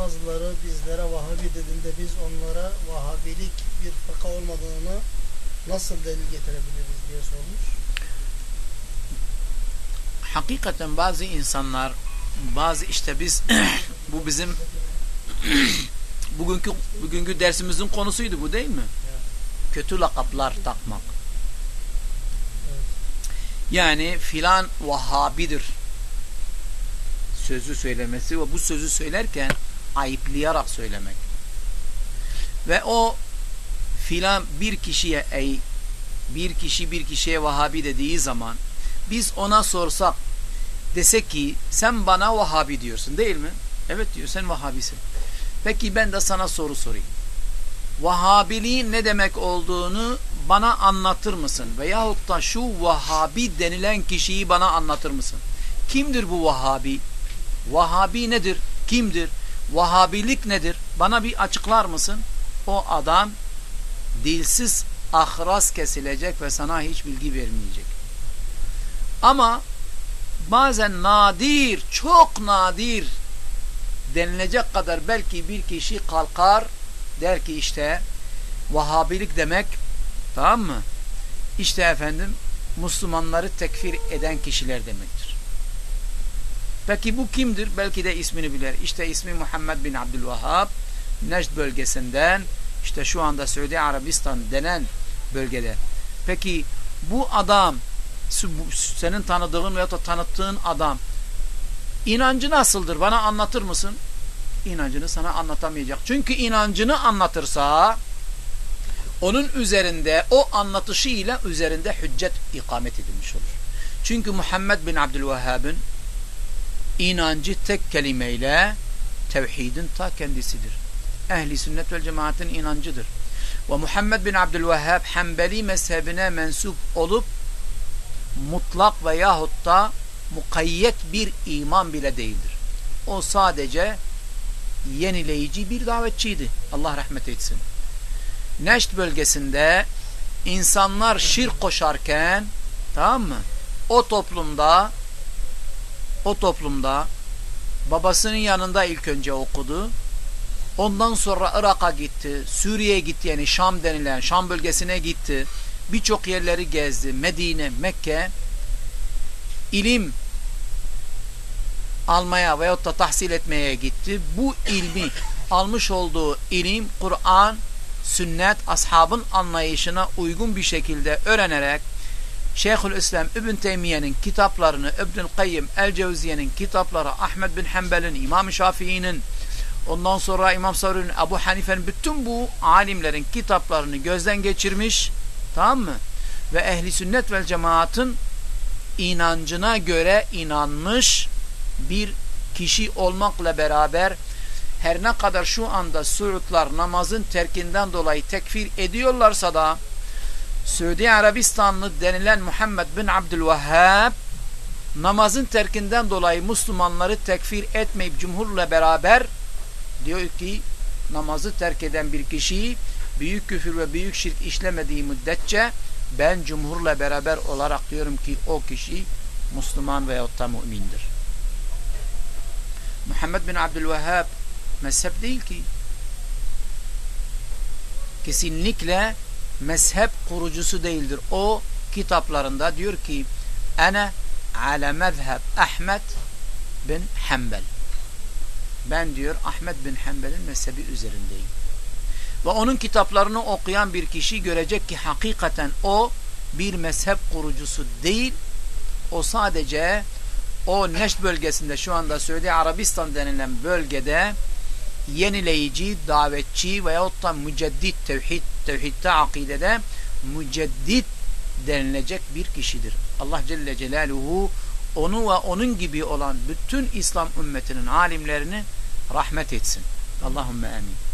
bazıları bizlere Vahabi dediğinde biz onlara Vahabilik bir fıkha olmadığını nasıl delil getirebiliriz diye sormuş. Hakikaten bazı insanlar bazı işte biz bu bizim bugünkü bugünkü dersimizin konusuydu bu değil mi? Kötü lakaplar takmak. Yani filan Vahabidir sözü söylemesi ve bu sözü söylerken ayıplayarak söylemek. Ve o filan bir kişiye ey bir kişi bir kişiye Vahabi dediği zaman biz ona sorsak desek ki sen bana Vahabi diyorsun değil mi? Evet diyor sen Vahabisin. Peki ben de sana soru sorayım. Vahabiliğin ne demek olduğunu bana anlatır mısın? Veyahut da şu Vahabi denilen kişiyi bana anlatır mısın? Kimdir bu Vahabi? Vahabi nedir? Kimdir? Vahabilik nedir? Bana bir açıklar mısın? O adam dilsiz ahraz kesilecek ve sana hiç bilgi vermeyecek. Ama bazen nadir, çok nadir denilecek kadar belki bir kişi kalkar der ki işte Vahabilik demek tamam mı? İşte efendim Müslümanları tekfir eden kişiler demektir. Peki bu kimdir? Belki de ismini bilir. İşte ismi Muhammed bin Abdülvahhab Nejd bölgesinden işte şu anda Suudi Arabistan denen bölgede. Peki bu adam senin tanıdığın veya tanıttığın adam inancı nasıldır? Bana anlatır mısın? İnancını sana anlatamayacak. Çünkü inancını anlatırsa onun üzerinde o anlatışıyla üzerinde hüccet ikamet edilmiş olur. Çünkü Muhammed bin Abdülvehhab'ın inancı tek kelimeyle tevhidin ta kendisidir. Ehli sünnet vel cemaatin inancıdır. Ve Muhammed bin Abdülvehhab Hanbeli mezhebine mensup olup mutlak veyahut da mukayyet bir iman bile değildir. O sadece yenileyici bir davetçiydi. Allah rahmet etsin. Neşt bölgesinde insanlar şirk koşarken tamam mı? O toplumda o toplumda babasının yanında ilk önce okudu. Ondan sonra Irak'a gitti. Suriye'ye gitti yani Şam denilen Şam bölgesine gitti. Birçok yerleri gezdi. Medine, Mekke ilim almaya veyahut da tahsil etmeye gitti. Bu ilmi almış olduğu ilim, Kur'an, sünnet, ashabın anlayışına uygun bir şekilde öğrenerek Şeyhül İslam İbn Teymiye'nin kitaplarını, İbnül Kayyim El-Cevziye'nin kitapları, Ahmed bin Hanbel'in, İmam Şafii'nin, ondan sonra İmam Sarı'nın, Ebu Hanife'nin bütün bu alimlerin kitaplarını gözden geçirmiş, tamam mı? Ve ehli sünnet vel cemaatın inancına göre inanmış bir kişi olmakla beraber her ne kadar şu anda Suudlar namazın terkinden dolayı tekfir ediyorlarsa da Suudi Arabistanlı denilen Muhammed bin Abdülvehhab namazın terkinden dolayı Müslümanları tekfir etmeyip cumhurla beraber diyor ki namazı terk eden bir kişiyi büyük küfür ve büyük şirk işlemediği müddetçe ben cumhurla beraber olarak diyorum ki o kişi Müslüman veyahut da mümindir. Muhammed bin Abdülvehhab mezhep değil ki. Kesinlikle mezhep kurucusu değildir. O kitaplarında diyor ki Ana ala mezheb Ahmet bin Hanbel. Ben diyor Ahmet bin Hanbel'in mezhebi üzerindeyim. Ve onun kitaplarını okuyan bir kişi görecek ki hakikaten o bir mezhep kurucusu değil. O sadece o Neşt bölgesinde şu anda Suudi Arabistan denilen bölgede yenileyici, davetçi veyahut da müceddit tevhid, tevhidde akidede müceddit denilecek bir kişidir. Allah Celle Celaluhu onu ve onun gibi olan bütün İslam ümmetinin alimlerini rahmet etsin. Allahümme amin.